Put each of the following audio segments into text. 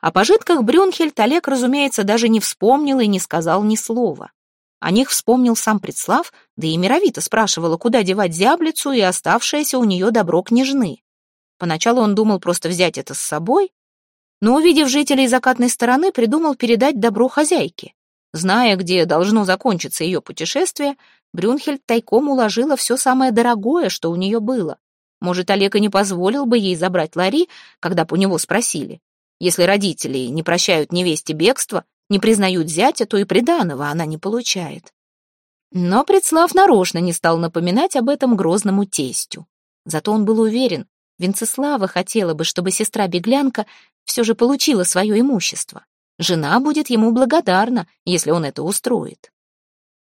О пожитках Брюнхельд Олег, разумеется, даже не вспомнил и не сказал ни слова. О них вспомнил сам Предслав, да и Мировита спрашивала, куда девать зяблицу и оставшееся у нее добро княжны. Поначалу он думал просто взять это с собой, но, увидев жителей закатной стороны, придумал передать добро хозяйке. Зная, где должно закончиться ее путешествие, Брюнхельд тайком уложила все самое дорогое, что у нее было. Может, Олег и не позволил бы ей забрать Лари, когда бы у него спросили. Если родители не прощают невесте бегство, не признают зятя, то и приданого она не получает. Но Предслав нарочно не стал напоминать об этом грозному тестю. Зато он был уверен, Венцеслава хотела бы, чтобы сестра-беглянка все же получила свое имущество. Жена будет ему благодарна, если он это устроит.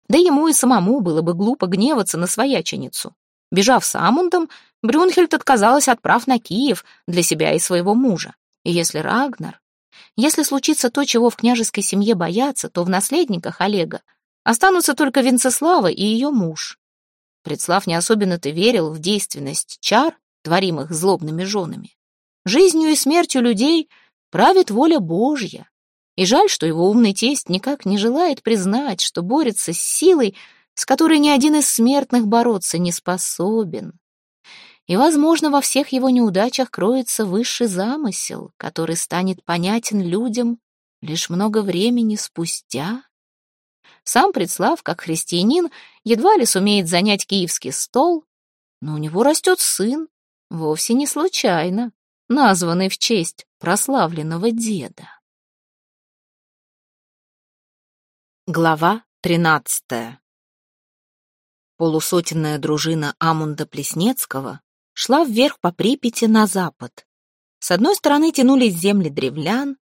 Да ему и самому было бы глупо гневаться на свояченицу. Бежав с Амундом, Брюнхельд отказалась от прав на Киев для себя и своего мужа. И если Рагнар... Если случится то, чего в княжеской семье боятся, то в наследниках Олега останутся только Венцеслава и ее муж. Предслав не особенно-то верил в действенность чар, творимых злобными женами. Жизнью и смертью людей правит воля Божья. И жаль, что его умный тесть никак не желает признать, что борется с силой, с которой ни один из смертных бороться не способен. И, возможно, во всех его неудачах кроется высший замысел, который станет понятен людям лишь много времени спустя. Сам Предслав, как христианин, едва ли сумеет занять киевский стол, но у него растет сын, вовсе не случайно, названный в честь прославленного деда. Глава тринадцатая Полусотенная дружина Амунда Плеснецкого шла вверх по Припяти на запад. С одной стороны тянулись земли древлян,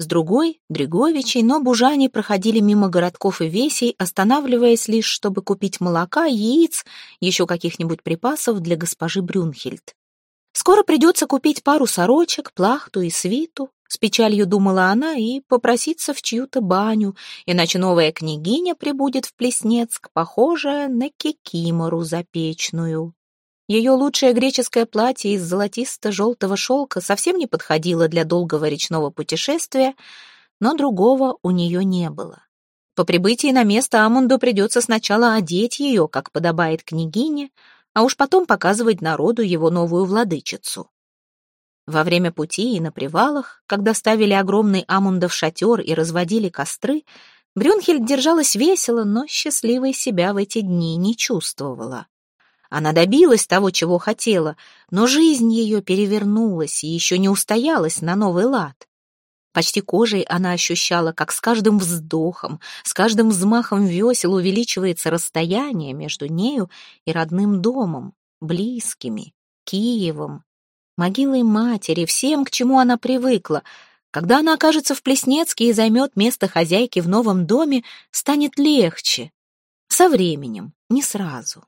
с другой — Дреговичей, но бужане проходили мимо городков и весей, останавливаясь лишь, чтобы купить молока, яиц, еще каких-нибудь припасов для госпожи Брюнхельд. Скоро придется купить пару сорочек, плахту и свиту, с печалью думала она, и попроситься в чью-то баню, иначе новая княгиня прибудет в Плеснецк, похожая на кикимору запечную. Ее лучшее греческое платье из золотисто-желтого шелка совсем не подходило для долгого речного путешествия, но другого у нее не было. По прибытии на место Амунду придется сначала одеть ее, как подобает княгине, а уж потом показывать народу его новую владычицу. Во время пути и на привалах, когда ставили огромный Амундов шатер и разводили костры, Брюнхельд держалась весело, но счастливой себя в эти дни не чувствовала. Она добилась того, чего хотела, но жизнь ее перевернулась и еще не устоялась на новый лад. Почти кожей она ощущала, как с каждым вздохом, с каждым взмахом весел увеличивается расстояние между нею и родным домом, близкими, Киевом, могилой матери, всем, к чему она привыкла. Когда она окажется в Плеснецке и займет место хозяйки в новом доме, станет легче. Со временем, не сразу.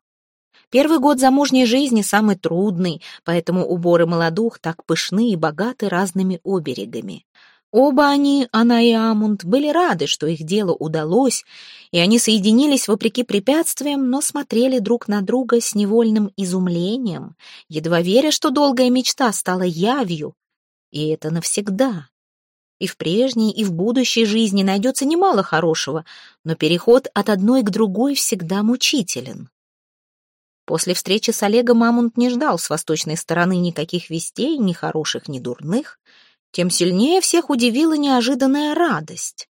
Первый год замужней жизни самый трудный, поэтому уборы молодух так пышны и богаты разными оберегами. Оба они, она и Амунд, были рады, что их дело удалось, и они соединились вопреки препятствиям, но смотрели друг на друга с невольным изумлением, едва веря, что долгая мечта стала явью, и это навсегда. И в прежней, и в будущей жизни найдется немало хорошего, но переход от одной к другой всегда мучителен. После встречи с Олегом Амунд не ждал с восточной стороны никаких вестей, ни хороших, ни дурных. Тем сильнее всех удивила неожиданная радость.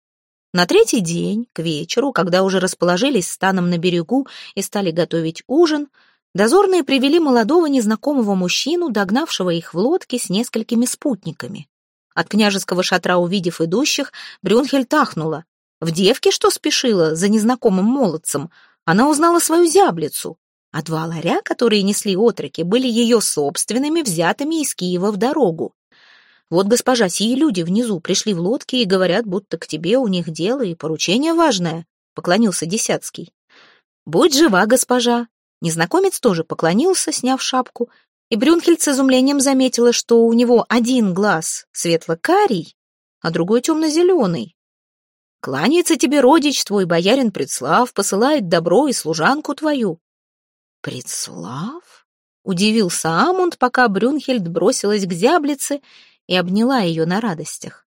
На третий день, к вечеру, когда уже расположились станом на берегу и стали готовить ужин, дозорные привели молодого незнакомого мужчину, догнавшего их в лодке с несколькими спутниками. От княжеского шатра, увидев идущих, Брюнхель тахнула. В девке, что спешила за незнакомым молодцем, она узнала свою зяблицу, а два ларя, которые несли отроки, были ее собственными, взятыми из Киева в дорогу. Вот, госпожа, сии люди внизу пришли в лодке и говорят, будто к тебе у них дело и поручение важное, — поклонился Десяцкий. Будь жива, госпожа. Незнакомец тоже поклонился, сняв шапку, и Брюнхельд с изумлением заметила, что у него один глаз светло-карий, а другой темно-зеленый. Кланяется тебе родич твой, боярин Предслав, посылает добро и служанку твою. «Предслав?» — удивился Амунд, пока Брюнхельд бросилась к зяблице и обняла ее на радостях.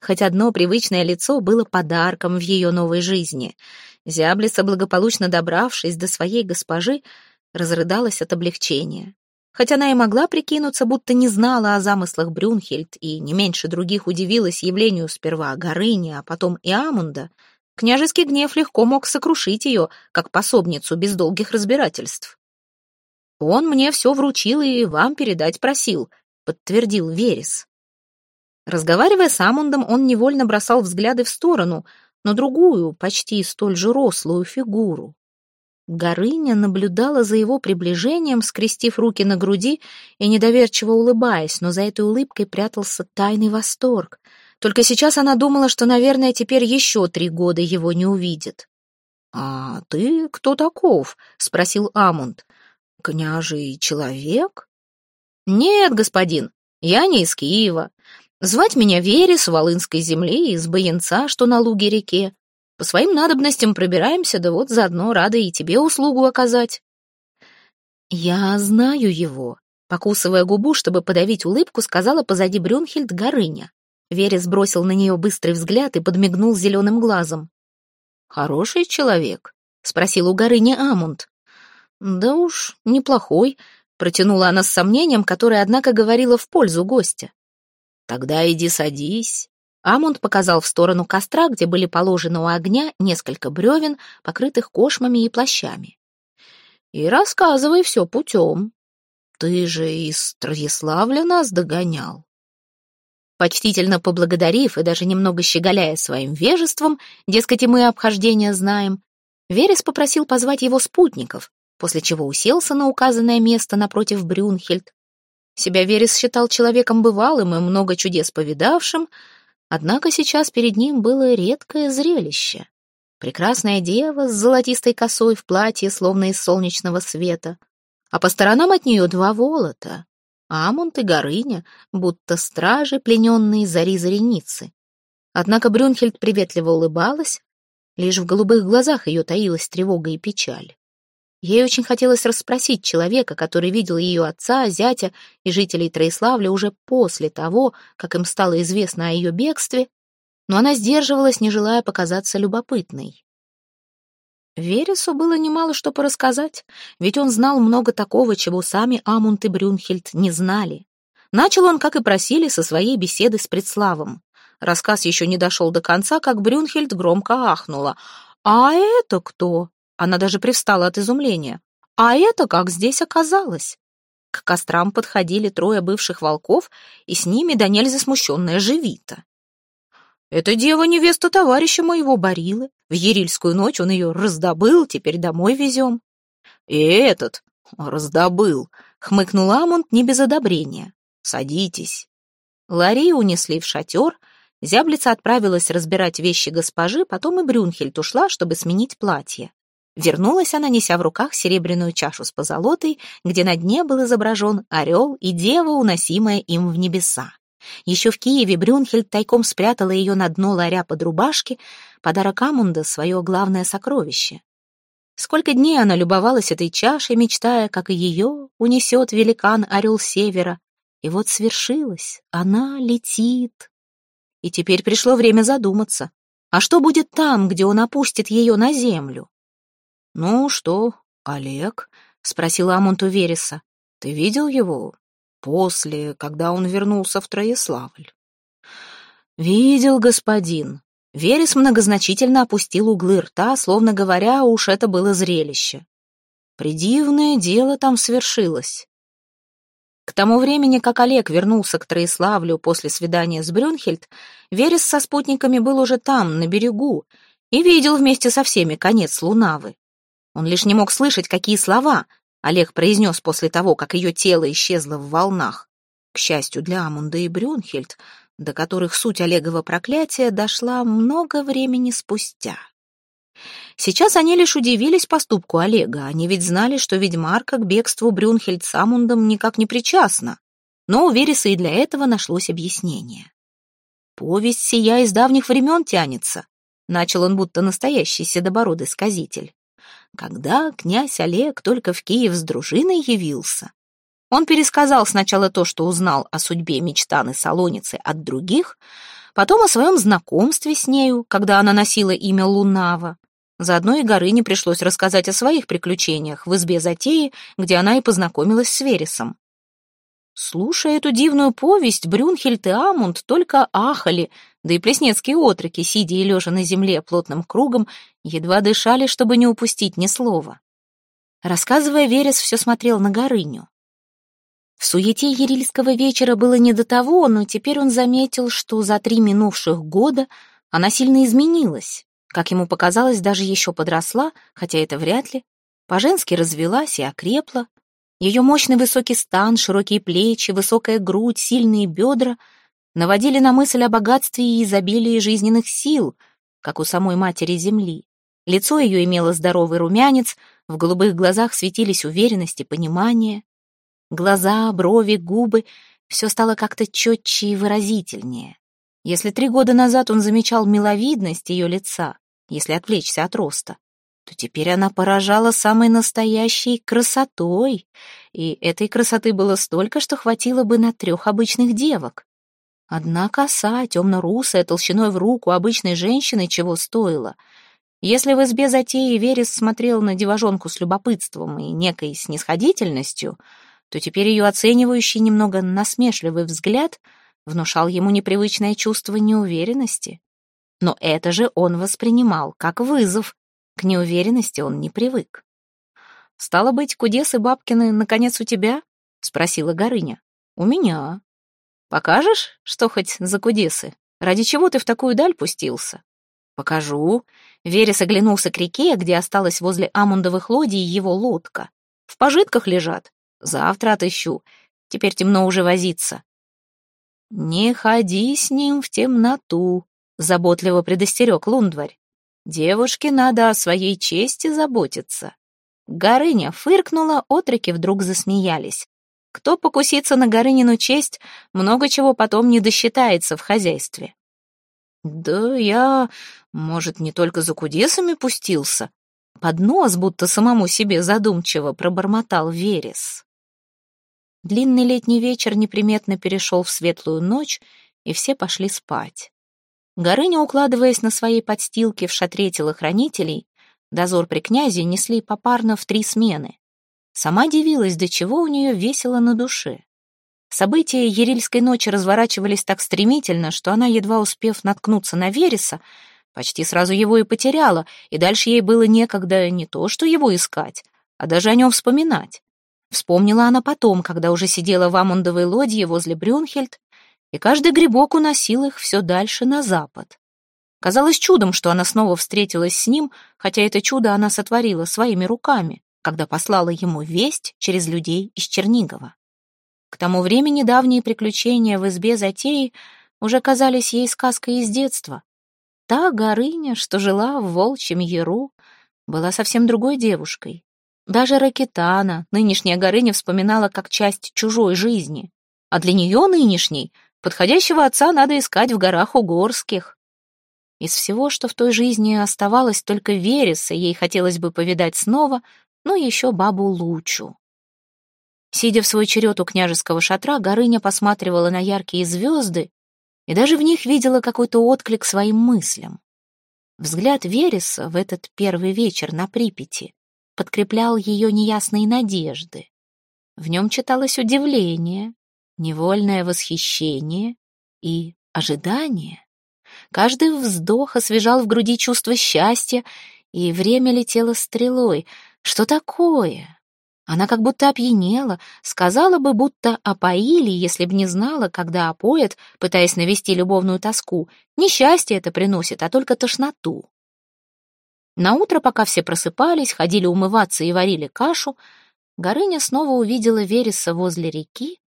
Хоть одно привычное лицо было подарком в ее новой жизни. Зяблица, благополучно добравшись до своей госпожи, разрыдалась от облегчения. Хоть она и могла прикинуться, будто не знала о замыслах Брюнхельд и не меньше других удивилась явлению сперва Горыни, а потом и Амунда, княжеский гнев легко мог сокрушить ее, как пособницу без долгих разбирательств. «Он мне все вручил и вам передать просил», — подтвердил Верес. Разговаривая с Амундом, он невольно бросал взгляды в сторону, на другую, почти столь же рослую фигуру. Горыня наблюдала за его приближением, скрестив руки на груди и недоверчиво улыбаясь, но за этой улыбкой прятался тайный восторг. Только сейчас она думала, что, наверное, теперь еще три года его не увидит. «А ты кто таков?» — спросил Амунд. «Княжий человек?» «Нет, господин, я не из Киева. Звать меня Вере с Волынской земли, из Баянца, что на луге-реке. По своим надобностям пробираемся, да вот заодно рада и тебе услугу оказать». «Я знаю его», — покусывая губу, чтобы подавить улыбку, сказала позади Брюнхельд Горыня. Вере сбросил на нее быстрый взгляд и подмигнул зеленым глазом. «Хороший человек?» — спросил у Горыни Амунд. «Да уж, неплохой», — протянула она с сомнением, которое, однако, говорило в пользу гостя. «Тогда иди садись». Амунд показал в сторону костра, где были положены у огня несколько бревен, покрытых кошмами и плащами. «И рассказывай все путем. Ты же из Троеславля нас догонял». Почтительно поблагодарив и даже немного щеголяя своим вежеством, дескать, и мы обхождения знаем, Верес попросил позвать его спутников, после чего уселся на указанное место напротив Брюнхельд. Себя Верес считал человеком бывалым и много чудес повидавшим, однако сейчас перед ним было редкое зрелище. Прекрасная дева с золотистой косой в платье, словно из солнечного света, а по сторонам от нее два волота — Амунд и Горыня, будто стражи, плененные зари зареницы. Однако Брюнхельд приветливо улыбалась, лишь в голубых глазах ее таилась тревога и печаль. Ей очень хотелось расспросить человека, который видел ее отца, зятя и жителей Троиславля уже после того, как им стало известно о ее бегстве, но она сдерживалась, не желая показаться любопытной. Вересу было немало что порассказать, ведь он знал много такого, чего сами Амунд и Брюнхельд не знали. Начал он, как и просили, со своей беседы с Предславом. Рассказ еще не дошел до конца, как Брюнхельд громко ахнула. «А это кто?» Она даже привстала от изумления. А это как здесь оказалось? К кострам подходили трое бывших волков, и с ними до нельзя смущенная Живита. «Это дева невеста товарища моего Барилы. В Ерильскую ночь он ее раздобыл, теперь домой везем». «И этот раздобыл», — хмыкнул Амунд не без одобрения. «Садитесь». Ларри унесли в шатер, зяблица отправилась разбирать вещи госпожи, потом и Брюнхельд ушла, чтобы сменить платье. Вернулась она, неся в руках серебряную чашу с позолотой, где на дне был изображен орел и дева, уносимая им в небеса. Еще в Киеве Брюнхельд тайком спрятала ее на дно ларя под рубашки, подарок Амунда — свое главное сокровище. Сколько дней она любовалась этой чашей, мечтая, как и ее унесет великан-орел севера. И вот свершилось, она летит. И теперь пришло время задуматься. А что будет там, где он опустит ее на землю? «Ну что, Олег?» — спросил Амонт у Вереса. «Ты видел его после, когда он вернулся в Троеславль?» «Видел, господин». Верес многозначительно опустил углы рта, словно говоря, уж это было зрелище. Придивное дело там свершилось. К тому времени, как Олег вернулся к Троеславлю после свидания с Брюнхельд, Верес со спутниками был уже там, на берегу, и видел вместе со всеми конец Лунавы. Он лишь не мог слышать, какие слова Олег произнес после того, как ее тело исчезло в волнах. К счастью для Амунда и Брюнхельд, до которых суть Олегова проклятия дошла много времени спустя. Сейчас они лишь удивились поступку Олега, они ведь знали, что ведьмарка к бегству Брюнхельд с Амундом никак не причастна. Но у Вереса и для этого нашлось объяснение. «Повесть сия из давних времен тянется», — начал он будто настоящий седобородый сказитель когда князь Олег только в Киев с дружиной явился. Он пересказал сначала то, что узнал о судьбе мечтаны Солоницы от других, потом о своем знакомстве с нею, когда она носила имя Лунава. Заодно и Горыне пришлось рассказать о своих приключениях в избе затеи, где она и познакомилась с Вересом. Слушая эту дивную повесть, Брюнхельд и Амунд только ахали, да и плеснецкие отроки, сидя и лежа на земле плотным кругом, едва дышали, чтобы не упустить ни слова. Рассказывая, Верес все смотрел на Горыню. В суете Ерильского вечера было не до того, но теперь он заметил, что за три минувших года она сильно изменилась. Как ему показалось, даже еще подросла, хотя это вряд ли. По-женски развелась и окрепла. Ее мощный высокий стан, широкие плечи, высокая грудь, сильные бедра наводили на мысль о богатстве и изобилии жизненных сил, как у самой матери Земли. Лицо ее имело здоровый румянец, в голубых глазах светились уверенность и понимание. Глаза, брови, губы — все стало как-то четче и выразительнее. Если три года назад он замечал миловидность ее лица, если отвлечься от роста, то теперь она поражала самой настоящей красотой, и этой красоты было столько, что хватило бы на трех обычных девок. Одна коса, темно-русая, толщиной в руку обычной женщины чего стоила. Если в избе затеи Верес смотрел на девожонку с любопытством и некой снисходительностью — то теперь ее оценивающий, немного насмешливый взгляд внушал ему непривычное чувство неуверенности. Но это же он воспринимал как вызов. К неуверенности он не привык. «Стало быть, Кудес и Бабкины, наконец, у тебя?» — спросила Горыня. «У меня». «Покажешь, что хоть за Кудесы? Ради чего ты в такую даль пустился?» «Покажу». Верес оглянулся к реке, где осталась возле амундовых лодий его лодка. «В пожитках лежат. Завтра отыщу. Теперь темно уже возиться. «Не ходи с ним в темноту», — заботливо предостерег Лундварь. «Девушке надо о своей чести заботиться». Горыня фыркнула, отроки вдруг засмеялись. Кто покусится на Горынину честь, много чего потом не досчитается в хозяйстве. «Да я, может, не только за кудесами пустился?» Под нос, будто самому себе задумчиво пробормотал Верес. Длинный летний вечер неприметно перешел в светлую ночь, и все пошли спать. Горыня, укладываясь на своей подстилке в шатре телохранителей, дозор при князе несли попарно в три смены. Сама дивилась, до чего у нее весело на душе. События Ерильской ночи разворачивались так стремительно, что она, едва успев наткнуться на Вереса, почти сразу его и потеряла, и дальше ей было некогда не то, что его искать, а даже о нем вспоминать. Вспомнила она потом, когда уже сидела в амундовой лодье возле Брюнхельд, и каждый грибок уносил их все дальше на запад. Казалось чудом, что она снова встретилась с ним, хотя это чудо она сотворила своими руками, когда послала ему весть через людей из Чернигова. К тому времени давние приключения в избе затеи уже казались ей сказкой из детства. Та горыня, что жила в волчьем яру, была совсем другой девушкой, даже Ракетана, нынешняя Горыня, вспоминала как часть чужой жизни. А для нее нынешней подходящего отца надо искать в горах Угорских. Из всего, что в той жизни оставалось, только Вереса ей хотелось бы повидать снова, но еще бабу Лучу. Сидя в свой черед у княжеского шатра, Горыня посматривала на яркие звезды и даже в них видела какой-то отклик своим мыслям. Взгляд Вереса в этот первый вечер на Припяти подкреплял ее неясные надежды. В нем читалось удивление, невольное восхищение и ожидание. Каждый вздох освежал в груди чувство счастья, и время летело стрелой. Что такое? Она как будто опьянела, сказала бы, будто опоили, если б не знала, когда опоят, пытаясь навести любовную тоску. Несчастье это приносит, а только тошноту. На утро, пока все просыпались, ходили умываться и варили кашу, Горыня снова увидела Вереса возле реки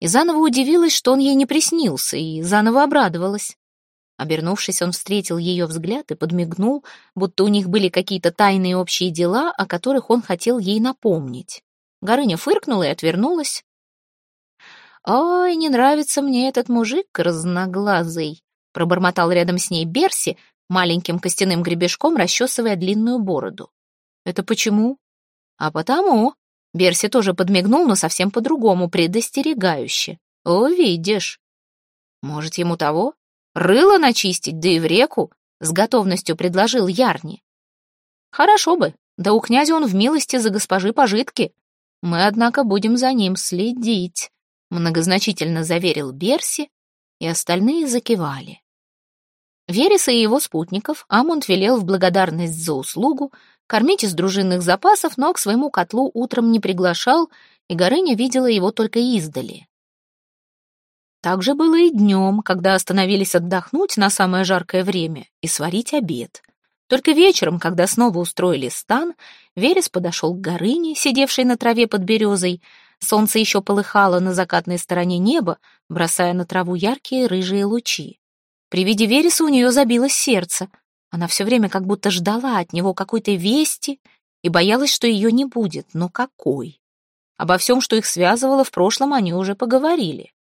и заново удивилась, что он ей не приснился, и заново обрадовалась. Обернувшись, он встретил ее взгляд и подмигнул, будто у них были какие-то тайные общие дела, о которых он хотел ей напомнить. Горыня фыркнула и отвернулась. «Ой, не нравится мне этот мужик разноглазый», — пробормотал рядом с ней Берси, маленьким костяным гребешком расчесывая длинную бороду. «Это почему?» «А потому...» Берси тоже подмигнул, но совсем по-другому, предостерегающе. «Увидишь». «Может, ему того?» Рыло начистить, да и в реку, с готовностью предложил Ярни. Хорошо бы, да у князя он в милости за госпожи пожитки. Мы, однако, будем за ним следить, многозначительно заверил Берси, и остальные закивали. Вереса и его спутников Амунд велел в благодарность за услугу кормить из дружинных запасов, но к своему котлу утром не приглашал, и Горыня видела его только издали. Так же было и днем, когда остановились отдохнуть на самое жаркое время и сварить обед. Только вечером, когда снова устроили стан, Верес подошел к Горыне, сидевшей на траве под березой. Солнце еще полыхало на закатной стороне неба, бросая на траву яркие рыжие лучи. При виде Вереса у нее забилось сердце. Она все время как будто ждала от него какой-то вести и боялась, что ее не будет. Но какой? Обо всем, что их связывало в прошлом, они уже поговорили.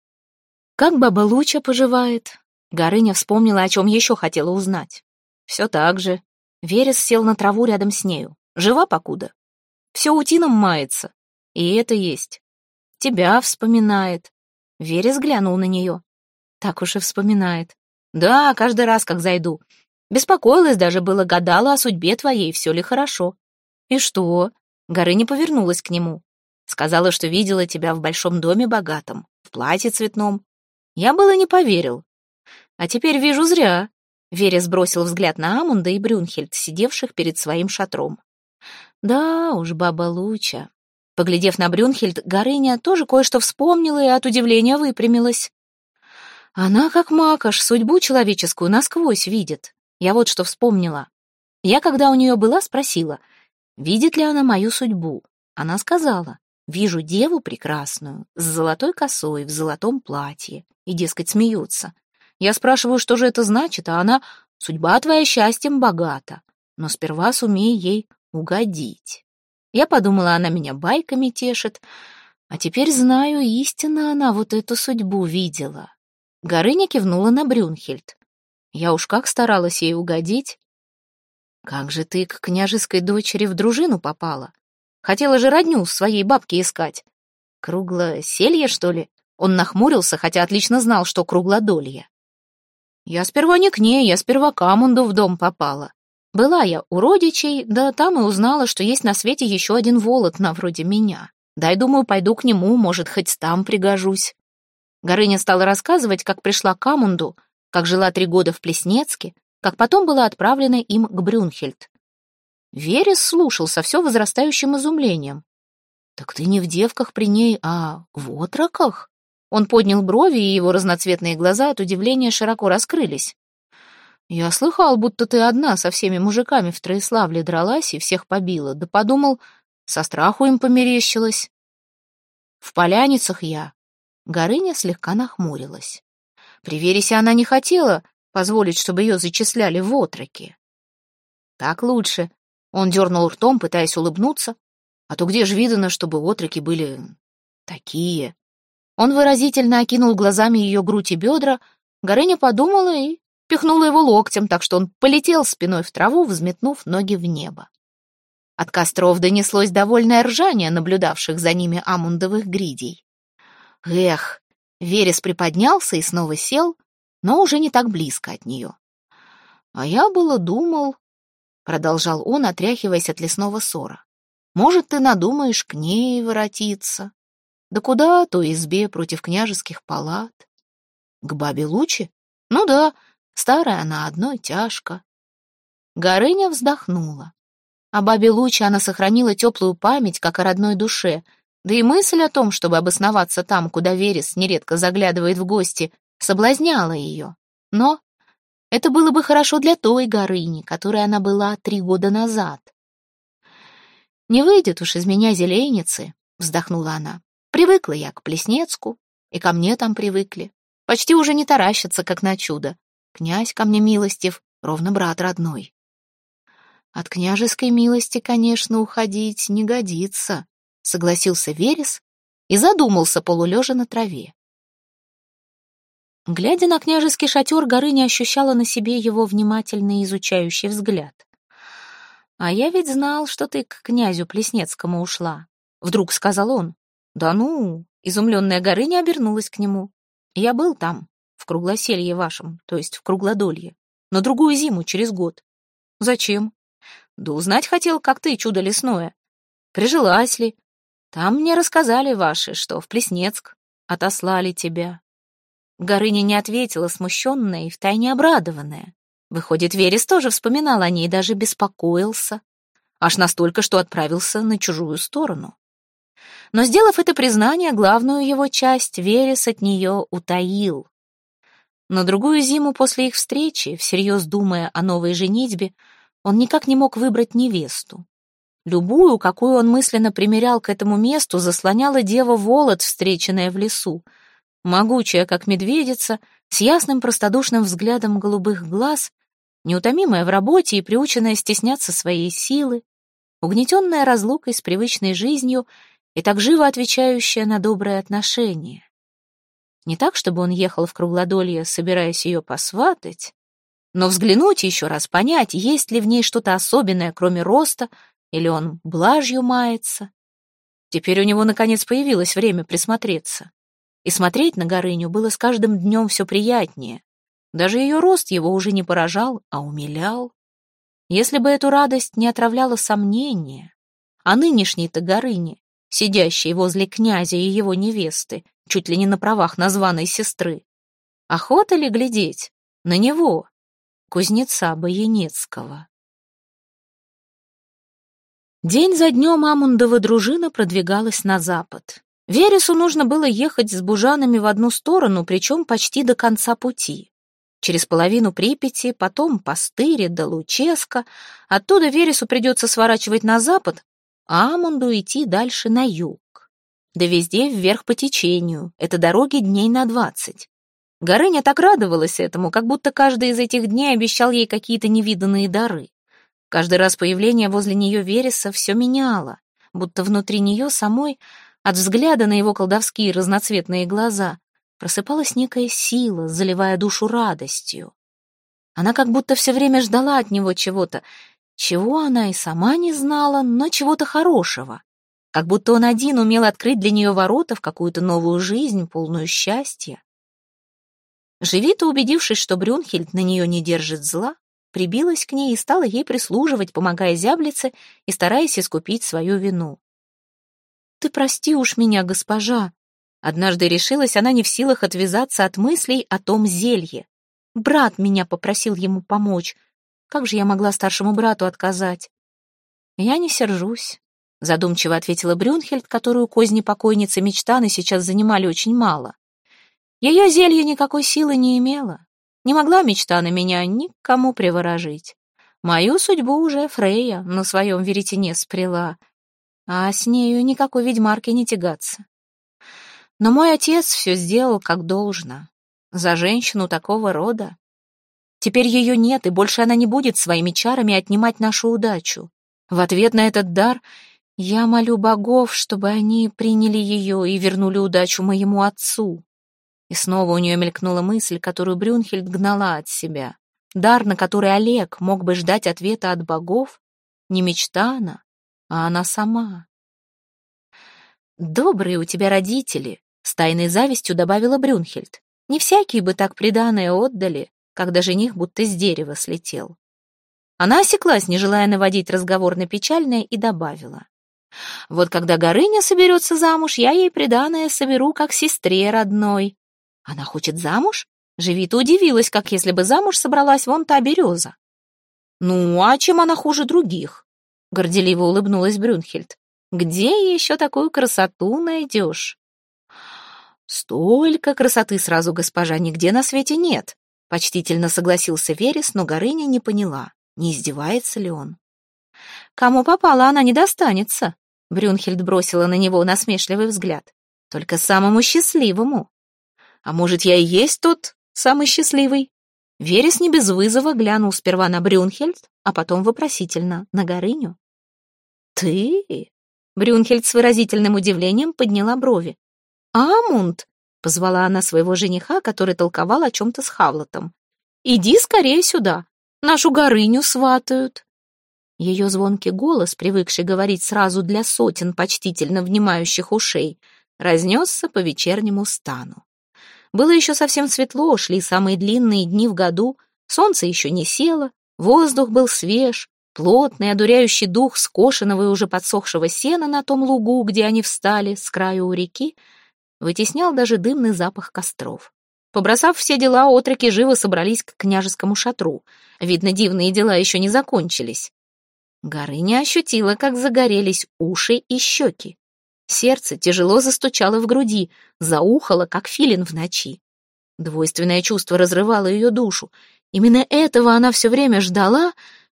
Как баба Луча поживает? Горыня вспомнила, о чем еще хотела узнать. Все так же. Верес сел на траву рядом с нею. Жива покуда. Все утином мается. И это есть. Тебя вспоминает. Верес глянул на нее. Так уж и вспоминает. Да, каждый раз, как зайду. Беспокоилась даже было, гадала о судьбе твоей, все ли хорошо. И что? Горыня повернулась к нему. Сказала, что видела тебя в большом доме богатом, в платье цветном, я было не поверил. А теперь вижу зря. Верес бросил взгляд на Амунда и Брюнхельд, сидевших перед своим шатром. Да уж, баба Луча. Поглядев на Брюнхельд, Горыня тоже кое-что вспомнила и от удивления выпрямилась. Она, как макаш, судьбу человеческую насквозь видит. Я вот что вспомнила. Я, когда у нее была, спросила, видит ли она мою судьбу. Она сказала, вижу деву прекрасную, с золотой косой, в золотом платье и, дескать, смеются. Я спрашиваю, что же это значит, а она «Судьба твоя счастьем богата, но сперва сумей ей угодить». Я подумала, она меня байками тешит, а теперь знаю, истинно она вот эту судьбу видела. Горыня кивнула на Брюнхельд. Я уж как старалась ей угодить. Как же ты к княжеской дочери в дружину попала? Хотела же родню своей бабки искать. Круглоселье, что ли? Он нахмурился, хотя отлично знал, что круглодолье. Я сперва не к ней, я сперва к Амунду в дом попала. Была я у родичей, да там и узнала, что есть на свете еще один волод на вроде меня. Дай, думаю, пойду к нему, может, хоть там пригожусь. Горыня стала рассказывать, как пришла к Амунду, как жила три года в Плеснецке, как потом была отправлена им к Брюнхельд. Верес слушал со все возрастающим изумлением. «Так ты не в девках при ней, а в отроках?» Он поднял брови, и его разноцветные глаза от удивления широко раскрылись. «Я слыхал, будто ты одна со всеми мужиками в Троиславле дралась и всех побила, да подумал, со страху им померещилась». «В поляницах я». Горыня слегка нахмурилась. При Вересе она не хотела позволить, чтобы ее зачисляли в отроки. «Так лучше», — он дернул ртом, пытаясь улыбнуться. «А то где же видано, чтобы отроки были такие?» Он выразительно окинул глазами ее грудь и бедра, Горыня подумала и пихнула его локтем, так что он полетел спиной в траву, взметнув ноги в небо. От костров донеслось довольное ржание наблюдавших за ними амундовых гридей. Эх, Верес приподнялся и снова сел, но уже не так близко от нее. «А я было думал», — продолжал он, отряхиваясь от лесного ссора, «может, ты надумаешь к ней воротиться?» Да куда то избе против княжеских палат? К бабе Лучи? Ну да, старая она одной тяжко. Горыня вздохнула. О бабе Луче она сохранила теплую память, как о родной душе, да и мысль о том, чтобы обосноваться там, куда Верес нередко заглядывает в гости, соблазняла ее. Но это было бы хорошо для той Горыни, которой она была три года назад. «Не выйдет уж из меня зеленицы», — вздохнула она. Привыкла я к Плеснецку, и ко мне там привыкли. Почти уже не таращатся, как на чудо. Князь ко мне милостив, ровно брат родной. От княжеской милости, конечно, уходить не годится, согласился Верес и задумался полулежа на траве. Глядя на княжеский шатер, Горыня ощущала на себе его внимательный изучающий взгляд. «А я ведь знал, что ты к князю Плеснецкому ушла», — вдруг сказал он. «Да ну!» — изумленная Горыня обернулась к нему. «Я был там, в круглоселье вашем, то есть в круглодолье, на другую зиму, через год. Зачем? Да узнать хотел, как ты, чудо лесное. Прижилась ли? Там мне рассказали ваши, что в Плеснецк отослали тебя. Горыня не ответила, смущенная и втайне обрадованная. Выходит, Верес тоже вспоминал о ней, даже беспокоился. Аж настолько, что отправился на чужую сторону. Но, сделав это признание, главную его часть Верес от нее утаил. На другую зиму после их встречи, всерьез думая о новой женитьбе, он никак не мог выбрать невесту. Любую, какую он мысленно примерял к этому месту, заслоняла дева Волод, встреченная в лесу. Могучая, как медведица, с ясным простодушным взглядом голубых глаз, неутомимая в работе и приученная стесняться своей силы, угнетенная разлукой с привычной жизнью и так живо отвечающая на добрые отношения. Не так, чтобы он ехал в круглодолье, собираясь ее посватать, но взглянуть еще раз, понять, есть ли в ней что-то особенное, кроме роста, или он блажью мается. Теперь у него, наконец, появилось время присмотреться. И смотреть на Горыню было с каждым днем все приятнее. Даже ее рост его уже не поражал, а умилял. Если бы эту радость не отравляла сомнения, а нынешней-то Горыне, сидящей возле князя и его невесты, чуть ли не на правах названной сестры, охота ли глядеть на него, кузнеца Боянецкого? День за днем Амундова дружина продвигалась на запад. Вересу нужно было ехать с бужанами в одну сторону, причем почти до конца пути. Через половину Припяти, потом Пастыре до Луческа. Оттуда Вересу придется сворачивать на запад, а Амунду идти дальше на юг. Да везде вверх по течению. Это дороги дней на двадцать. Горыня так радовалась этому, как будто каждый из этих дней обещал ей какие-то невиданные дары. Каждый раз появление возле нее Вереса все меняло, будто внутри нее самой, от взгляда на его колдовские разноцветные глаза, просыпалась некая сила, заливая душу радостью. Она как будто все время ждала от него чего-то, чего она и сама не знала, но чего-то хорошего. Как будто он один умел открыть для нее ворота в какую-то новую жизнь, полную счастья. Живита, убедившись, что Брюнхельд на нее не держит зла, прибилась к ней и стала ей прислуживать, помогая зяблице и стараясь искупить свою вину. «Ты прости уж меня, госпожа!» Однажды решилась она не в силах отвязаться от мыслей о том зелье. Брат меня попросил ему помочь. Как же я могла старшему брату отказать? Я не сержусь, задумчиво ответила Брюнхельд, которую козни покойницы Мечтаны сейчас занимали очень мало. Ее зелье никакой силы не имело. Не могла мечта на меня никому приворожить. Мою судьбу уже Фрейя на своем веретене спряла, а с нею никакой ведьмарки не тягаться. Но мой отец все сделал как должно. За женщину такого рода. Теперь ее нет, и больше она не будет своими чарами отнимать нашу удачу. В ответ на этот дар я молю богов, чтобы они приняли ее и вернули удачу моему отцу. И снова у нее мелькнула мысль, которую Брюнхельд гнала от себя. Дар, на который Олег мог бы ждать ответа от богов, не мечта она, а она сама. «Добрые у тебя родители», — с тайной завистью добавила Брюнхельд. «Не всякие бы так приданое отдали, когда жених будто с дерева слетел». Она осеклась, не желая наводить разговор на печальное, и добавила. «Вот когда Горыня соберется замуж, я ей приданое соберу как сестре родной. Она хочет замуж? Живита удивилась, как если бы замуж собралась вон та береза. «Ну, а чем она хуже других?» — горделиво улыбнулась Брюнхельд. «Где еще такую красоту найдешь?» «Столько красоты сразу, госпожа, нигде на свете нет», — почтительно согласился Верес, но Горыня не поняла, не издевается ли он. «Кому попало, она не достанется», — Брюнхельд бросила на него насмешливый взгляд. «Только самому счастливому». А может, я и есть тот самый счастливый? Верес не без вызова глянул сперва на Брюнхельд, а потом вопросительно на Горыню. «Ты?» Брюнхельд с выразительным удивлением подняла брови. «Амунд!» — позвала она своего жениха, который толковал о чем-то с Хавлотом. «Иди скорее сюда, нашу Горыню сватают». Ее звонкий голос, привыкший говорить сразу для сотен почтительно внимающих ушей, разнесся по вечернему стану. Было еще совсем светло, шли самые длинные дни в году, солнце еще не село, воздух был свеж, плотный, одуряющий дух скошенного и уже подсохшего сена на том лугу, где они встали, с краю у реки, вытеснял даже дымный запах костров. Побросав все дела, отроки живо собрались к княжескому шатру. Видно, дивные дела еще не закончились. Горыня ощутила, как загорелись уши и щеки. Сердце тяжело застучало в груди, заухало, как филин в ночи. Двойственное чувство разрывало ее душу. Именно этого она все время ждала,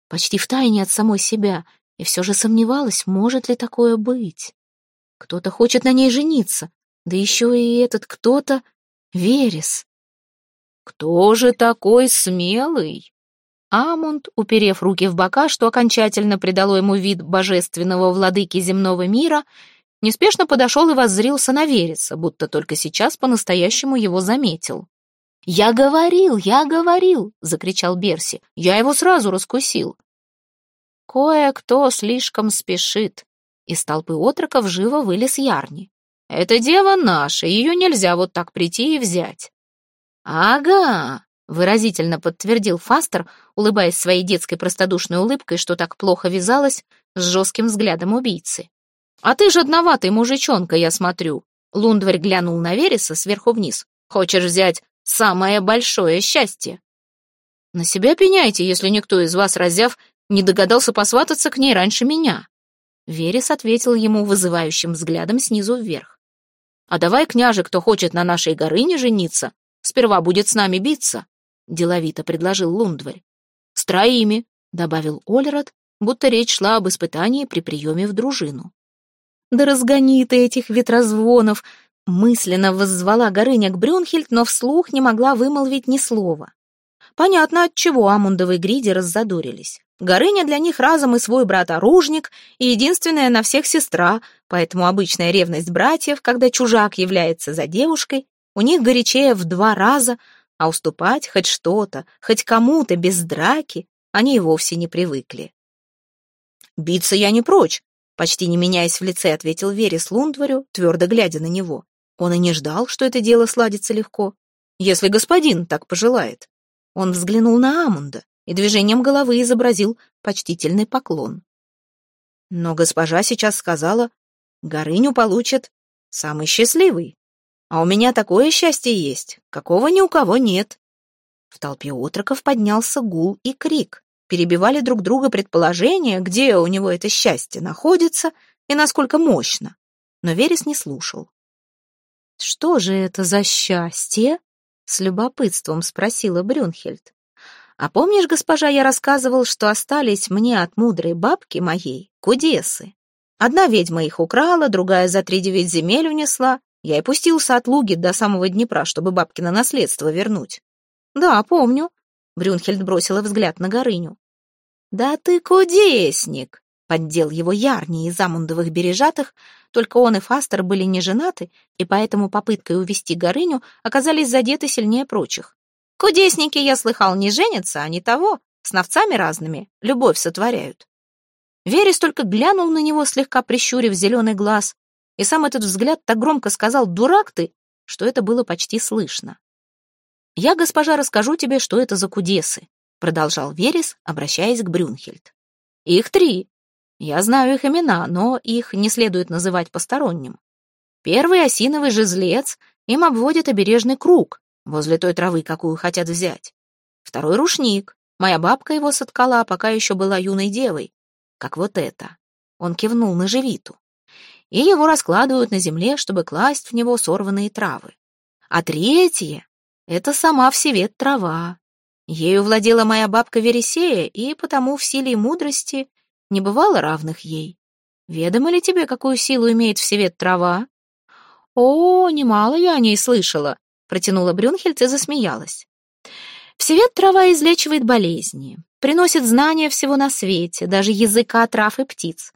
почти втайне от самой себя, и все же сомневалась, может ли такое быть. Кто-то хочет на ней жениться, да еще и этот кто-то — Верес. «Кто же такой смелый?» Амунд, уперев руки в бока, что окончательно придало ему вид божественного владыки земного мира, неспешно подошел и воззрился на Вереса, будто только сейчас по-настоящему его заметил. «Я говорил, я говорил!» — закричал Берси. «Я его сразу раскусил!» «Кое-кто слишком спешит!» Из толпы отроков живо вылез Ярни. «Это дева наша, ее нельзя вот так прийти и взять!» «Ага!» — выразительно подтвердил Фастер, улыбаясь своей детской простодушной улыбкой, что так плохо вязалось с жестким взглядом убийцы. «А ты жадноватый мужичонка, я смотрю». Лундварь глянул на Вереса сверху вниз. «Хочешь взять самое большое счастье?» «На себя пеняйте, если никто из вас, разяв, не догадался посвататься к ней раньше меня». Верес ответил ему вызывающим взглядом снизу вверх. «А давай, княже, кто хочет на нашей горыне жениться, сперва будет с нами биться», — деловито предложил Лундварь. «С троими», — добавил Ольрод, будто речь шла об испытании при приеме в дружину. Да разгони ты этих ветрозвонов!» Мысленно воззвала Горыня к Брюнхельд, но вслух не могла вымолвить ни слова. Понятно, от чего Амундовы гриди раззадорились. Горыня для них разом и свой брат-оружник, и единственная на всех сестра, поэтому обычная ревность братьев, когда чужак является за девушкой, у них горячее в два раза, а уступать хоть что-то, хоть кому-то без драки они и вовсе не привыкли. «Биться я не прочь», Почти не меняясь в лице, ответил Верес Лундварю, твердо глядя на него. Он и не ждал, что это дело сладится легко. Если господин так пожелает. Он взглянул на Амунда и движением головы изобразил почтительный поклон. Но госпожа сейчас сказала, Горыню получит самый счастливый. А у меня такое счастье есть, какого ни у кого нет. В толпе отроков поднялся гул и крик перебивали друг друга предположения, где у него это счастье находится и насколько мощно. Но Верес не слушал. «Что же это за счастье?» — с любопытством спросила Брюнхельд. «А помнишь, госпожа, я рассказывал, что остались мне от мудрой бабки моей кудесы? Одна ведьма их украла, другая за три девять земель унесла. Я и пустился от Луги до самого Днепра, чтобы бабки на наследство вернуть. Да, помню. Брюнхельд бросила взгляд на Горыню. «Да ты кудесник!» — поддел его Ярни из Амундовых бережатых, только он и Фастер были не женаты, и поэтому попыткой увести Горыню оказались задеты сильнее прочих. «Кудесники, я слыхал, не женятся, а не того, с новцами разными, любовь сотворяют». Верес только глянул на него, слегка прищурив зеленый глаз, и сам этот взгляд так громко сказал «дурак ты», что это было почти слышно. Я, госпожа, расскажу тебе, что это за кудесы, продолжал Верес, обращаясь к Брюнхельд. Их три. Я знаю их имена, но их не следует называть посторонним. Первый осиновый жезлец, им обводит обережный круг, возле той травы, какую хотят взять. Второй рушник. Моя бабка его соткала, пока еще была юной девой. Как вот это. Он кивнул на живиту. И его раскладывают на земле, чтобы класть в него сорванные травы. А третье это сама всевет трава. Ею владела моя бабка Вересея, и потому в силе и мудрости не бывало равных ей. Ведомо ли тебе, какую силу имеет всевет трава? О, немало я о ней слышала, протянула Брюнхельд и засмеялась. Всевет трава излечивает болезни, приносит знания всего на свете, даже языка трав и птиц.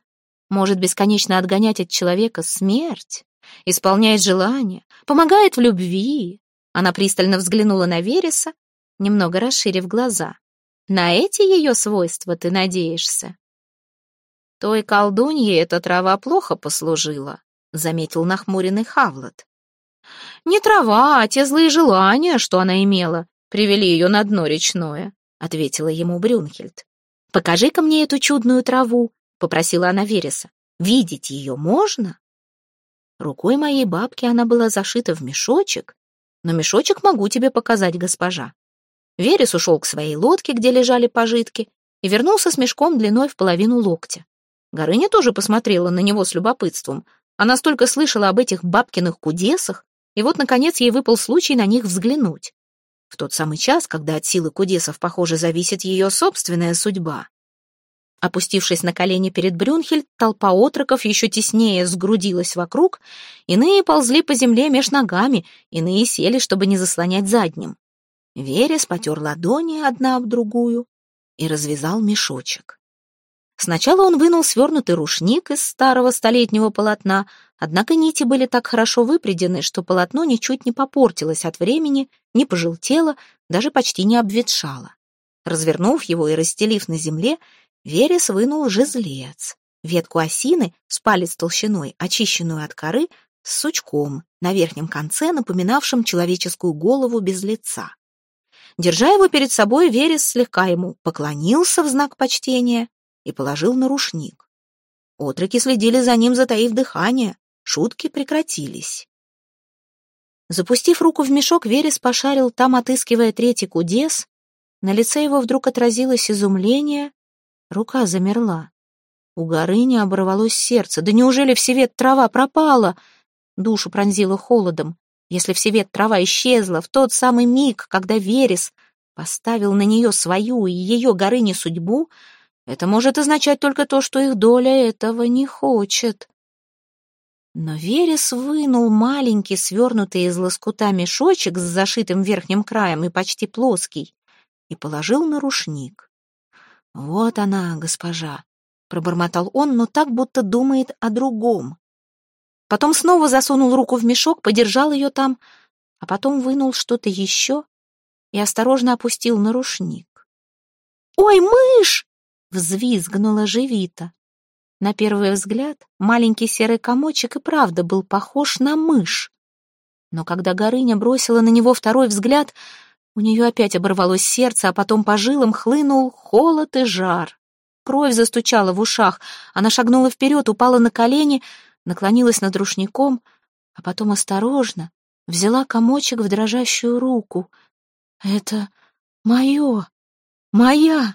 Может бесконечно отгонять от человека смерть, исполняет желания, помогает в любви, она пристально взглянула на Вереса, немного расширив глаза. «На эти ее свойства ты надеешься?» «Той колдунье эта трава плохо послужила», — заметил нахмуренный Хавлот. Не трава, а те злые желания, что она имела, привели ее на дно речное, ответила ему Брюнхельд. Покажи-ка мне эту чудную траву, попросила она Вереса. Видеть ее можно? Рукой моей бабки она была зашита в мешочек, но мешочек могу тебе показать, госпожа. Верес ушел к своей лодке, где лежали пожитки, и вернулся с мешком длиной в половину локтя. Горыня тоже посмотрела на него с любопытством. Она столько слышала об этих бабкиных кудесах, и вот, наконец, ей выпал случай на них взглянуть. В тот самый час, когда от силы кудесов, похоже, зависит ее собственная судьба. Опустившись на колени перед Брюнхельд, толпа отроков еще теснее сгрудилась вокруг, иные ползли по земле меж ногами, иные сели, чтобы не заслонять задним. Верес потер ладони одна об другую и развязал мешочек. Сначала он вынул свернутый рушник из старого столетнего полотна, однако нити были так хорошо выпрядены, что полотно ничуть не попортилось от времени, не пожелтело, даже почти не обветшало. Развернув его и расстелив на земле, Верес вынул жезлец, ветку осины с палец толщиной, очищенную от коры, с сучком, на верхнем конце, напоминавшим человеческую голову без лица. Держа его перед собой, Верес слегка ему поклонился в знак почтения и положил на рушник. Отроки следили за ним, затаив дыхание, шутки прекратились. Запустив руку в мешок, Верес пошарил там, отыскивая третий кудес. На лице его вдруг отразилось изумление, Рука замерла. У Горыни оборвалось сердце. Да неужели всевет трава пропала? Душу пронзило холодом. Если всевет трава исчезла в тот самый миг, когда Верес поставил на нее свою и ее Горыни судьбу, это может означать только то, что их доля этого не хочет. Но Верес вынул маленький, свернутый из лоскута мешочек с зашитым верхним краем и почти плоский, и положил на рушник. «Вот она, госпожа», — пробормотал он, но так, будто думает о другом. Потом снова засунул руку в мешок, подержал ее там, а потом вынул что-то еще и осторожно опустил на рушник. «Ой, мышь!» — взвизгнула Живита. На первый взгляд маленький серый комочек и правда был похож на мышь. Но когда Горыня бросила на него второй взгляд — у нее опять оборвалось сердце, а потом по жилам хлынул холод и жар. Кровь застучала в ушах. Она шагнула вперед, упала на колени, наклонилась над рушником, а потом осторожно взяла комочек в дрожащую руку. «Это мое, моя,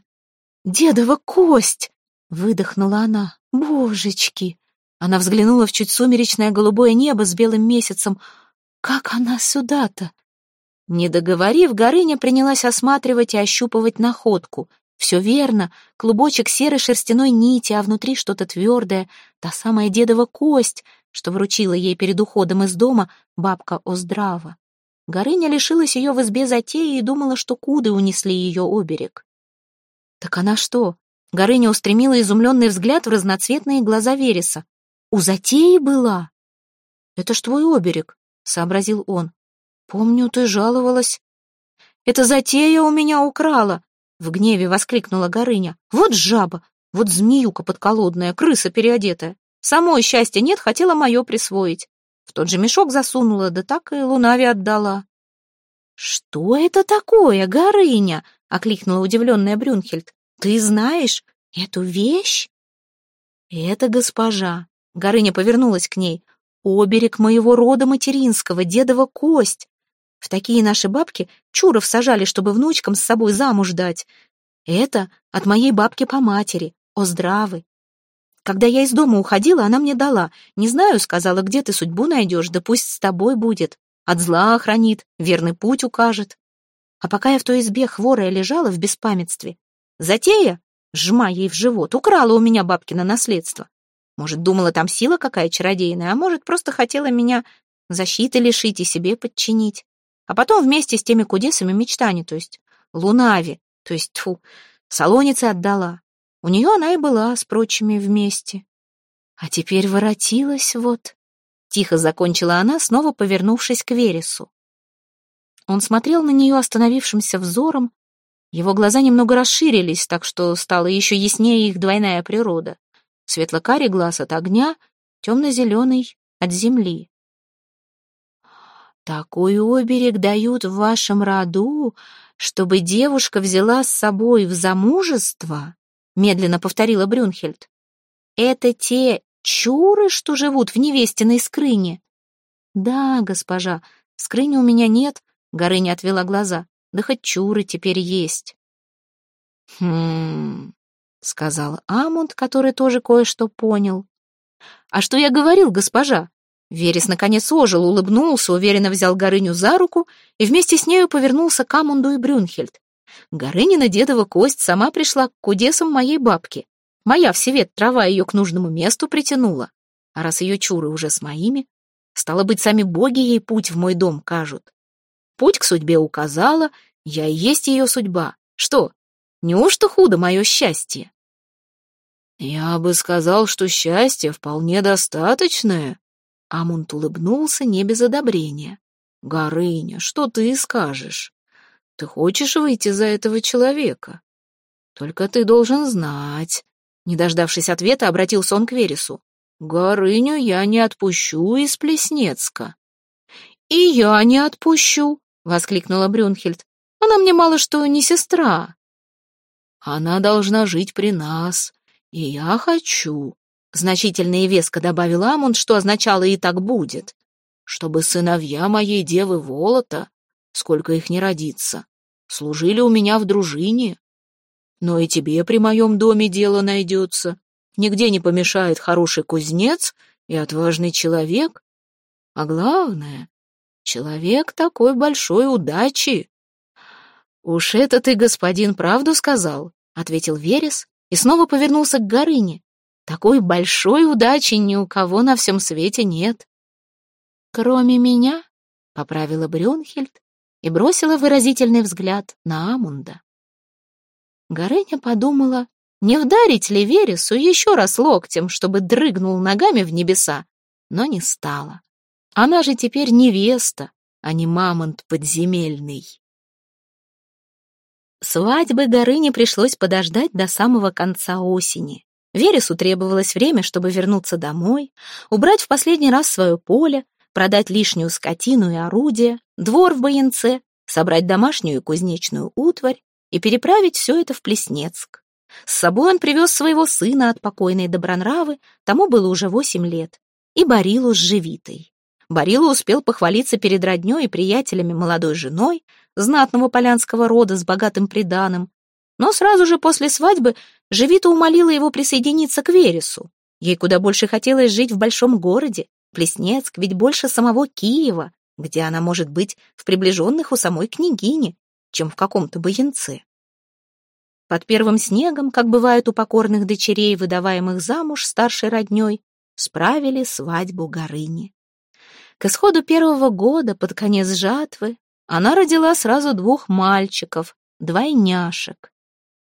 дедова кость!» — выдохнула она. «Божечки!» Она взглянула в чуть сумеречное голубое небо с белым месяцем. «Как она сюда-то?» Не договорив, Горыня принялась осматривать и ощупывать находку. Все верно, клубочек серой шерстяной нити, а внутри что-то твердое, та самая дедова кость, что вручила ей перед уходом из дома бабка Оздрава. Горыня лишилась ее в избе затеи и думала, что куды унесли ее оберег. «Так она что?» Горыня устремила изумленный взгляд в разноцветные глаза Вереса. «У затеи была?» «Это ж твой оберег», — сообразил он. «Помню, ты жаловалась». «Это затея у меня украла!» — в гневе воскликнула Горыня. «Вот жаба! Вот змеюка подколодная, крыса переодетая! Самой счастья нет, хотела мое присвоить. В тот же мешок засунула, да так и Лунаве отдала». «Что это такое, Горыня?» — окликнула удивленная Брюнхельд. «Ты знаешь эту вещь?» «Это госпожа». Горыня повернулась к ней. «Оберег моего рода материнского, дедова кость. В такие наши бабки чуров сажали, чтобы внучкам с собой замуж дать. Это от моей бабки по матери, о здравы. Когда я из дома уходила, она мне дала. Не знаю, сказала, где ты судьбу найдешь, да пусть с тобой будет. От зла охранит, верный путь укажет. А пока я в той избе хворая лежала в беспамятстве, затея, жма ей в живот, украла у меня бабкино наследство. Может, думала, там сила какая чародейная, а может, просто хотела меня защиты лишить и себе подчинить а потом вместе с теми кудесами мечтаний, то есть Лунави, то есть, тьфу, Салонице отдала. У нее она и была с прочими вместе. А теперь воротилась вот. Тихо закончила она, снова повернувшись к Вересу. Он смотрел на нее остановившимся взором. Его глаза немного расширились, так что стало еще яснее их двойная природа. Светло-карий глаз от огня, темно-зеленый от земли. Такой оберег дают в вашем роду, чтобы девушка взяла с собой в замужество, медленно повторила Брюнхельд. Это те чуры, что живут в невестиной скрыне? Да, госпожа, скрыни у меня нет, Горыня отвела глаза. Да хоть чуры теперь есть. Хм, сказал Амунд, который тоже кое-что понял. А что я говорил, госпожа? Верес наконец ожил, улыбнулся, уверенно взял Горыню за руку и вместе с нею повернулся к Амунду и Брюнхельд. Горынина дедова кость сама пришла к кудесам моей бабки. Моя всевет трава ее к нужному месту притянула. А раз ее чуры уже с моими, стало быть, сами боги ей путь в мой дом кажут. Путь к судьбе указала, я и есть ее судьба. Что, неужто худо мое счастье? Я бы сказал, что счастье вполне достаточное, Амунд улыбнулся не без одобрения. «Горыня, что ты скажешь? Ты хочешь выйти за этого человека? Только ты должен знать». Не дождавшись ответа, обратился он к Вересу. «Горыню я не отпущу из Плеснецка». «И я не отпущу», — воскликнула Брюнхельд. «Она мне мало что не сестра». «Она должна жить при нас, и я хочу, Значительно и веско добавил Амунд, что означало «и так будет». «Чтобы сыновья моей девы Волота, сколько их не родится, служили у меня в дружине. Но и тебе при моем доме дело найдется. Нигде не помешает хороший кузнец и отважный человек. А главное, человек такой большой удачи». «Уж это ты, господин, правду сказал», — ответил Верес и снова повернулся к Горыне. Такой большой удачи ни у кого на всем свете нет. Кроме меня, — поправила Брюнхельд и бросила выразительный взгляд на Амунда. Горыня подумала, не вдарить ли Вересу еще раз локтем, чтобы дрыгнул ногами в небеса, но не стала. Она же теперь невеста, а не мамонт подземельный. Свадьбы Горыне пришлось подождать до самого конца осени. Вересу требовалось время, чтобы вернуться домой, убрать в последний раз свое поле, продать лишнюю скотину и орудия, двор в Боянце, собрать домашнюю и кузнечную утварь и переправить все это в Плеснецк. С собой он привез своего сына от покойной Добронравы, тому было уже восемь лет, и Барилу с Живитой. Барила успел похвалиться перед роднёй и приятелями молодой женой, знатного полянского рода с богатым приданым, но сразу же после свадьбы Живита умолила его присоединиться к Вересу. Ей куда больше хотелось жить в большом городе. Плеснецк ведь больше самого Киева, где она может быть в приближенных у самой княгини, чем в каком-то боянце. Под первым снегом, как бывает у покорных дочерей, выдаваемых замуж старшей родней, справили свадьбу Горыни. К исходу первого года, под конец жатвы, она родила сразу двух мальчиков, двойняшек.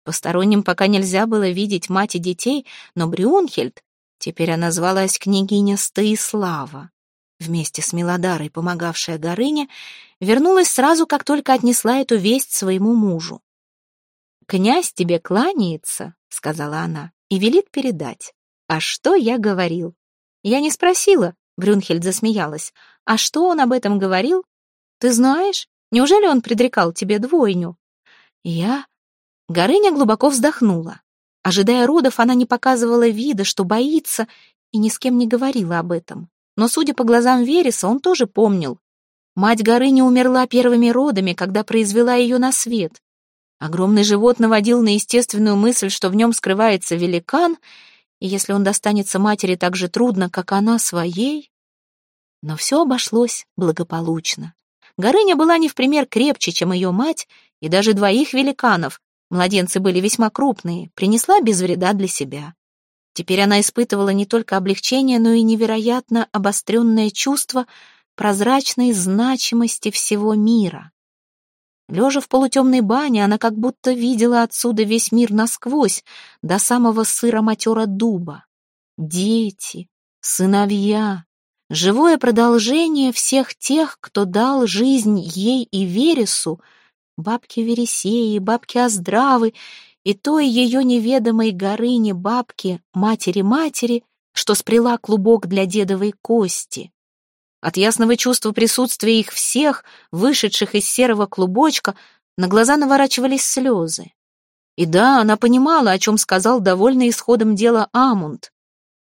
Посторонним пока нельзя было видеть мать и детей, но Брюнхельд, теперь она звалась княгиня Стоислава, вместе с Милодарой, помогавшая Горыне, вернулась сразу, как только отнесла эту весть своему мужу. «Князь тебе кланяется», — сказала она, — «и велит передать. А что я говорил?» «Я не спросила», — Брюнхельд засмеялась. «А что он об этом говорил? Ты знаешь, неужели он предрекал тебе двойню?» «Я Горыня глубоко вздохнула. Ожидая родов, она не показывала вида, что боится, и ни с кем не говорила об этом. Но, судя по глазам Вереса, он тоже помнил. Мать Горыни умерла первыми родами, когда произвела ее на свет. Огромный живот наводил на естественную мысль, что в нем скрывается великан, и если он достанется матери так же трудно, как она своей... Но все обошлось благополучно. Горыня была не в пример крепче, чем ее мать, и даже двоих великанов, Младенцы были весьма крупные, принесла без вреда для себя. Теперь она испытывала не только облегчение, но и невероятно обостренное чувство прозрачной значимости всего мира. Лежа в полутемной бане, она как будто видела отсюда весь мир насквозь, до самого сыра-матера дуба. Дети, сыновья, живое продолжение всех тех, кто дал жизнь ей и Вересу, бабки Вересеи, бабки Оздравы и той ее неведомой горыни бабки, матери-матери, что спряла клубок для дедовой кости. От ясного чувства присутствия их всех, вышедших из серого клубочка, на глаза наворачивались слезы. И да, она понимала, о чем сказал довольный исходом дела Амунд.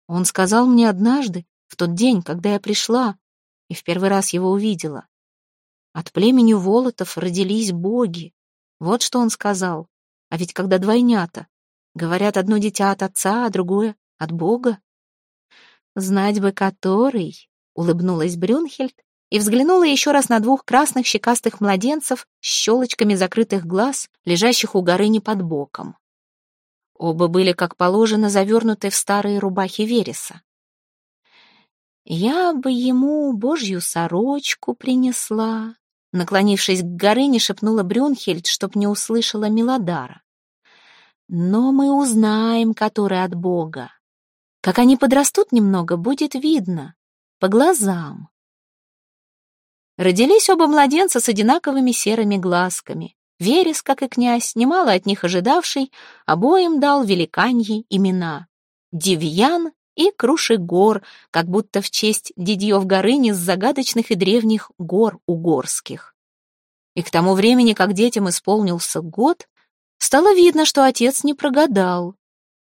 Он сказал мне однажды, в тот день, когда я пришла, и в первый раз его увидела. От племени Волотов родились боги. Вот что он сказал. А ведь когда двойнята, говорят, одно дитя от отца, а другое от бога. Знать бы который, улыбнулась Брюнхельд и взглянула еще раз на двух красных щекастых младенцев с щелочками закрытых глаз, лежащих у горы под боком. Оба были, как положено, завернуты в старые рубахи Вереса. «Я бы ему божью сорочку принесла», наклонившись к горыне, шепнула Брюнхельд, чтоб не услышала Милодара. «Но мы узнаем, который от Бога. Как они подрастут немного, будет видно. По глазам». Родились оба младенца с одинаковыми серыми глазками. Верес, как и князь, немало от них ожидавший, обоим дал великаньи имена — Девьян и Крушегор, как будто в честь Дидьев Горыни с загадочных и древних гор угорских. И к тому времени, как детям исполнился год, стало видно, что отец не прогадал.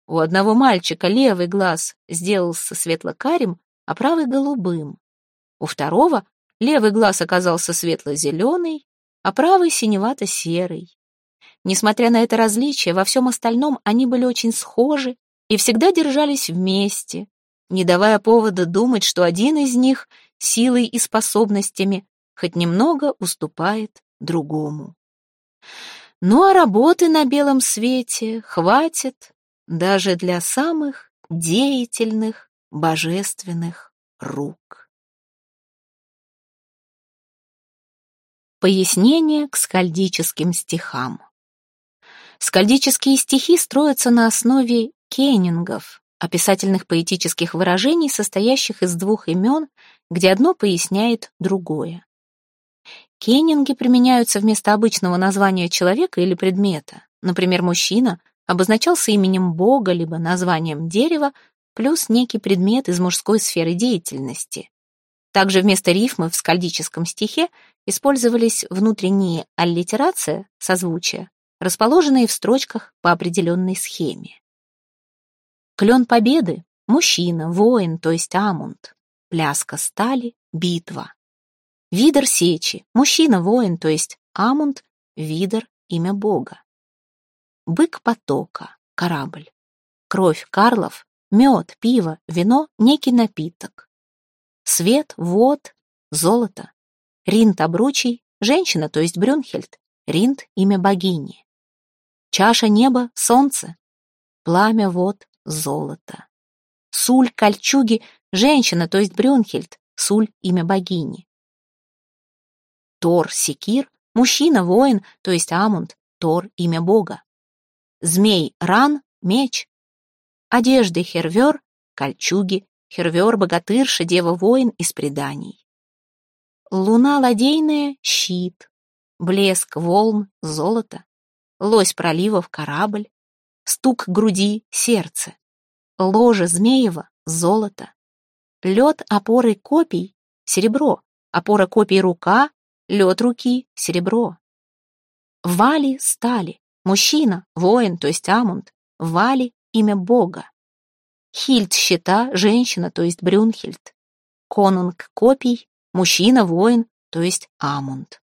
У одного мальчика левый глаз сделался светло-карим, а правый — голубым. У второго левый глаз оказался светло-зеленый, а правый синевато-серый. Несмотря на это различие, во всем остальном они были очень схожи и всегда держались вместе, не давая повода думать, что один из них силой и способностями хоть немного уступает другому. Ну а работы на белом свете хватит даже для самых деятельных божественных рук. Пояснение к скальдическим стихам. Скальдические стихи строятся на основе кенингов, описательных поэтических выражений, состоящих из двух имен, где одно поясняет другое. Кеннинги применяются вместо обычного названия человека или предмета. Например, мужчина обозначался именем Бога либо названием дерева, плюс некий предмет из мужской сферы деятельности. Также вместо рифмы в скальдическом стихе использовались внутренние аллитерация, созвучия, расположенные в строчках по определенной схеме. Клен победы — мужчина, воин, то есть амунд. Пляска стали — битва. Видер сечи — мужчина, воин, то есть амунд, видер — имя бога. Бык потока — корабль. Кровь карлов — мед, пиво, вино — некий напиток. Свет, вод, золото. Ринт обручий, женщина, то есть Брюнхельд. Ринт — имя богини. Чаша неба, солнце. Пламя, вод, золото. Суль, кольчуги, женщина, то есть Брюнхельд. Суль — имя богини. Тор, секир, мужчина, воин, то есть Амунд. Тор — имя бога. Змей, ран, меч. Одежды, хервер, кольчуги, Хервер, богатырша, дева-воин из преданий. Луна ладейная — щит, блеск волн — золото, лось проливов — корабль, стук груди — сердце, ложе змеева — золото, лед опоры копий — серебро, опора копий рука, лед руки — серебро. Вали — стали, мужчина, воин, то есть Амунд, Вали — имя бога. Хильд щита, женщина, то есть Брюнхильд. Конунг копий, мужчина, воин, то есть Амунд.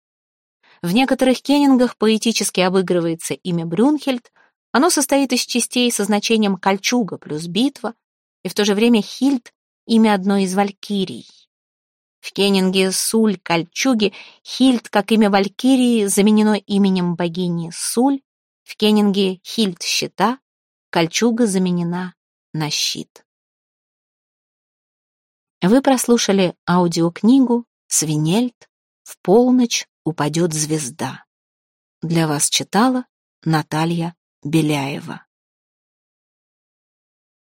В некоторых кенингах поэтически обыгрывается имя Брюнхельд, оно состоит из частей со значением кольчуга плюс битва, и в то же время Хильд — имя одной из валькирий. В кенинге Суль кольчуги Хильд, как имя валькирии, заменено именем богини Суль, в кенинге Хильд щита, кольчуга заменена на щит. Вы прослушали аудиокнигу «Свинельд. В полночь упадет звезда». Для вас читала Наталья Беляева.